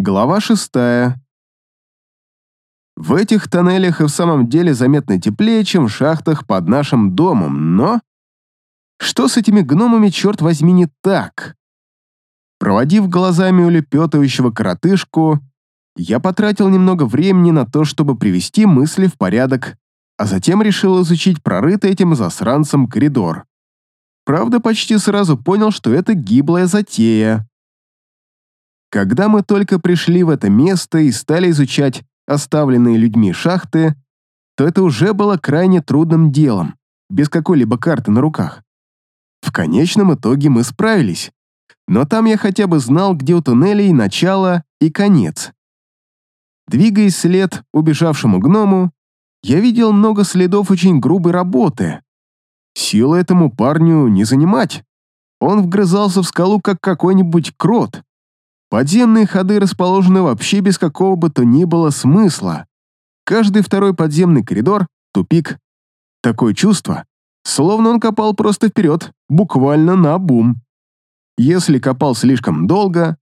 Глава шестая. В этих тоннелях и в самом деле заметно теплее, чем в шахтах под нашим домом, но... Что с этими гномами, черт возьми, не так? Проводив глазами улепетывающего коротышку, я потратил немного времени на то, чтобы привести мысли в порядок, а затем решил изучить прорытый этим засранцем коридор. Правда, почти сразу понял, что это гиблая затея. Когда мы только пришли в это место и стали изучать оставленные людьми шахты, то это уже было крайне трудным делом, без какой-либо карты на руках. В конечном итоге мы справились, но там я хотя бы знал, где у туннелей начало и конец. Двигаясь след убежавшему гному, я видел много следов очень грубой работы. Силы этому парню не занимать. Он вгрызался в скалу, как какой-нибудь крот, Подземные ходы расположены вообще без какого бы то ни было смысла. Каждый второй подземный коридор — тупик. Такое чувство, словно он копал просто вперед, буквально на бум. Если копал слишком долго,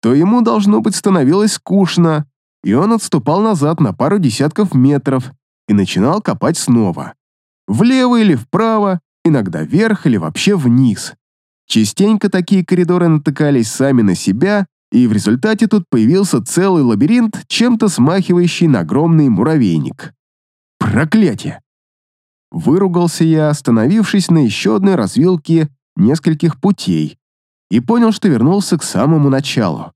то ему, должно быть, становилось скучно, и он отступал назад на пару десятков метров и начинал копать снова. Влево или вправо, иногда вверх или вообще вниз. Частенько такие коридоры натыкались сами на себя и в результате тут появился целый лабиринт, чем-то смахивающий на огромный муравейник. Проклятие! Выругался я, остановившись на еще одной развилке нескольких путей, и понял, что вернулся к самому началу.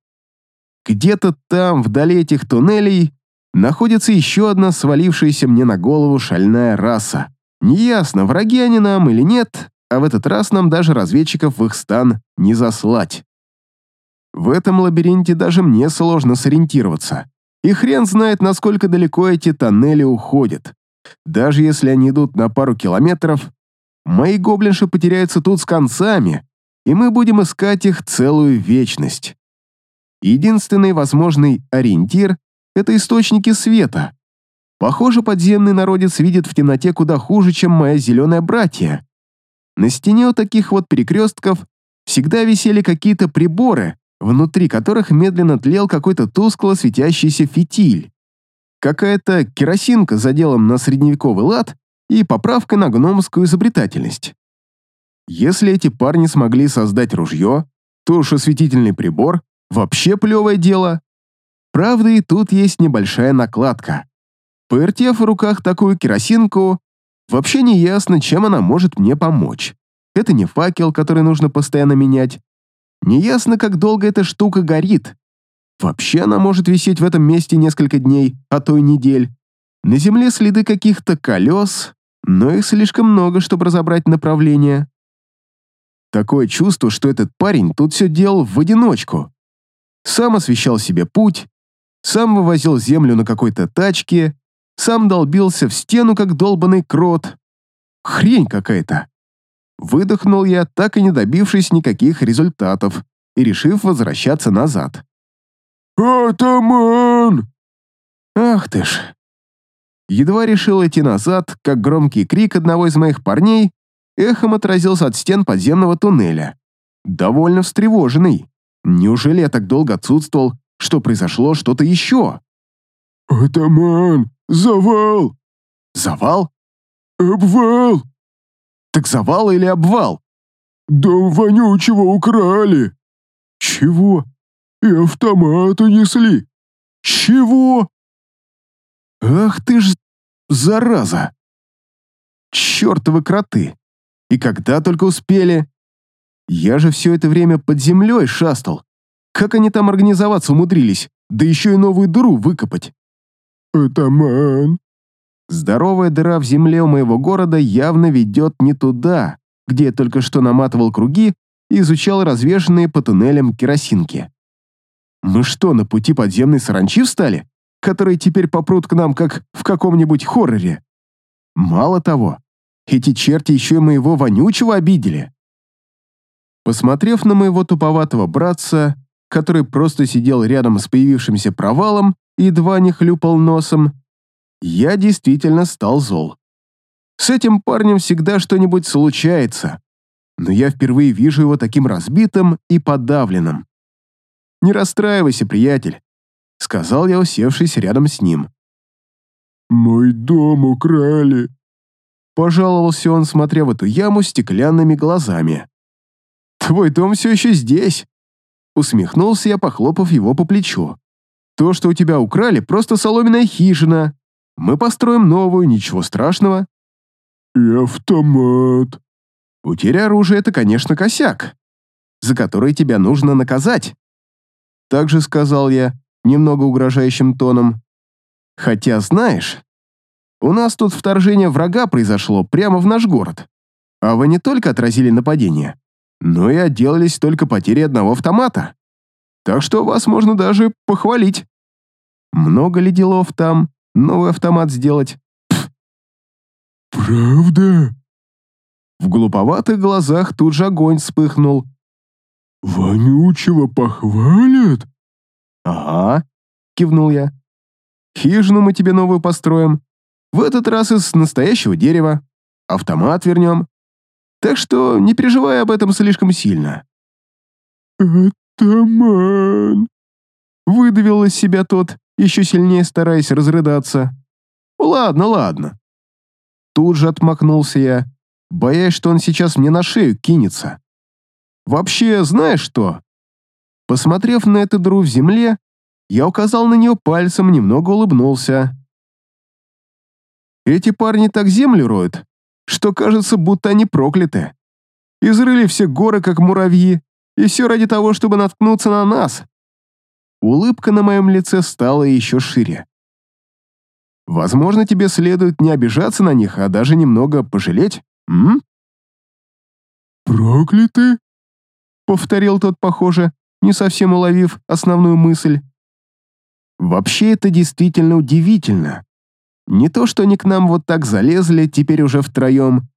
Где-то там, вдали этих туннелей, находится еще одна свалившаяся мне на голову шальная раса. Неясно, враги они нам или нет, а в этот раз нам даже разведчиков в их стан не заслать. В этом лабиринте даже мне сложно сориентироваться. И хрен знает, насколько далеко эти тоннели уходят. Даже если они идут на пару километров, мои гоблинши потеряются тут с концами, и мы будем искать их целую вечность. Единственный возможный ориентир — это источники света. Похоже, подземный народец видит в темноте куда хуже, чем моя зеленая братья. На стене у таких вот перекрестков всегда висели какие-то приборы, внутри которых медленно тлел какой-то тускло светящийся фитиль. Какая-то керосинка за делом на средневековый лад и поправка на гномскую изобретательность. Если эти парни смогли создать ружье, то уж осветительный прибор — вообще плевое дело. Правда, и тут есть небольшая накладка. Повертев в руках такую керосинку, вообще не ясно, чем она может мне помочь. Это не факел, который нужно постоянно менять, Неясно, как долго эта штука горит. Вообще она может висеть в этом месте несколько дней, а то и недель. На земле следы каких-то колес, но их слишком много, чтобы разобрать направление. Такое чувство, что этот парень тут все делал в одиночку. Сам освещал себе путь, сам вывозил землю на какой-то тачке, сам долбился в стену, как долбанный крот. Хрень какая-то. Выдохнул я, так и не добившись никаких результатов, и решив возвращаться назад. «Атаман!» Ах ты ж. Едва решил идти назад, как громкий крик одного из моих парней эхом отразился от стен подземного туннеля. Довольно встревоженный. Неужели я так долго отсутствовал, что произошло что-то еще? «Атаман! Завал!» «Завал?» «Обвал!» Так завал или обвал? Дом вонючего украли. Чего? И автомат унесли. Чего? Ах ты ж зараза! Чёртовы кроты! И когда только успели? Я же все это время под землей шастал. Как они там организоваться умудрились? Да еще и новую дыру выкопать. «Атаман, Здоровая дыра в земле у моего города явно ведет не туда, где я только что наматывал круги и изучал развешенные по туннелям керосинки. Мы что, на пути подземной саранчи встали, которые теперь попрут к нам, как в каком-нибудь хорроре? Мало того, эти черти еще и моего вонючего обидели. Посмотрев на моего туповатого братца, который просто сидел рядом с появившимся провалом и едва не хлюпал носом, я действительно стал зол. С этим парнем всегда что-нибудь случается, но я впервые вижу его таким разбитым и подавленным. Не расстраивайся, приятель, — сказал я, усевшись рядом с ним. «Мой дом украли», — пожаловался он, смотря в эту яму стеклянными глазами. «Твой дом все еще здесь», — усмехнулся я, похлопав его по плечу. «То, что у тебя украли, просто соломенная хижина. Мы построим новую, ничего страшного». «И автомат». «Утеря оружия — это, конечно, косяк, за который тебя нужно наказать». Также сказал я, немного угрожающим тоном. Хотя, знаешь, у нас тут вторжение врага произошло прямо в наш город. А вы не только отразили нападение, но и отделались только потерей одного автомата. Так что вас можно даже похвалить. Много ли делов там новый автомат сделать? Пф. «Правда?» В глуповатых глазах тут же огонь вспыхнул. «Вонючего похвалят?» «Ага», — кивнул я. «Хижину мы тебе новую построим. В этот раз из настоящего дерева. Автомат вернем. Так что не переживай об этом слишком сильно». «Атаман!» Выдавил из себя тот, еще сильнее стараясь разрыдаться. «Ладно, ладно». Тут же отмахнулся я, боясь, что он сейчас мне на шею кинется. «Вообще, знаешь что?» Посмотрев на эту дыру в земле, я указал на нее пальцем, немного улыбнулся. Эти парни так землю роют, что кажется, будто они прокляты. Изрыли все горы, как муравьи, и все ради того, чтобы наткнуться на нас. Улыбка на моем лице стала еще шире. Возможно, тебе следует не обижаться на них, а даже немного пожалеть, м? «Прокляты?» — повторил тот, похоже, не совсем уловив основную мысль. Вообще это действительно удивительно. Не то, что они к нам вот так залезли, теперь уже втроем,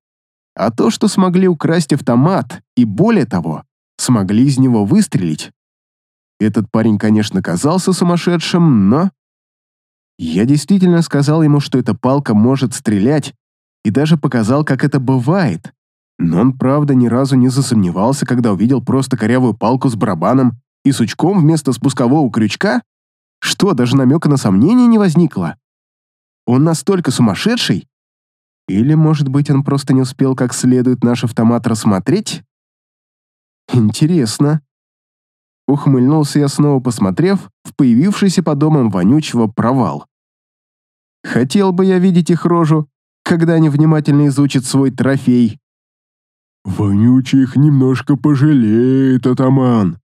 а то, что смогли украсть автомат и, более того, смогли из него выстрелить. Этот парень, конечно, казался сумасшедшим, но... Я действительно сказал ему, что эта палка может стрелять, и даже показал, как это бывает. Но он, правда, ни разу не засомневался, когда увидел просто корявую палку с барабаном и сучком вместо спускового крючка? Что, даже намека на сомнение не возникло? Он настолько сумасшедший? Или, может быть, он просто не успел как следует наш автомат рассмотреть? Интересно. Ухмыльнулся я снова, посмотрев в появившийся по домам вонючего провал. Хотел бы я видеть их рожу, когда они внимательно изучат свой трофей. «Вонючий их немножко пожалеет, атаман»,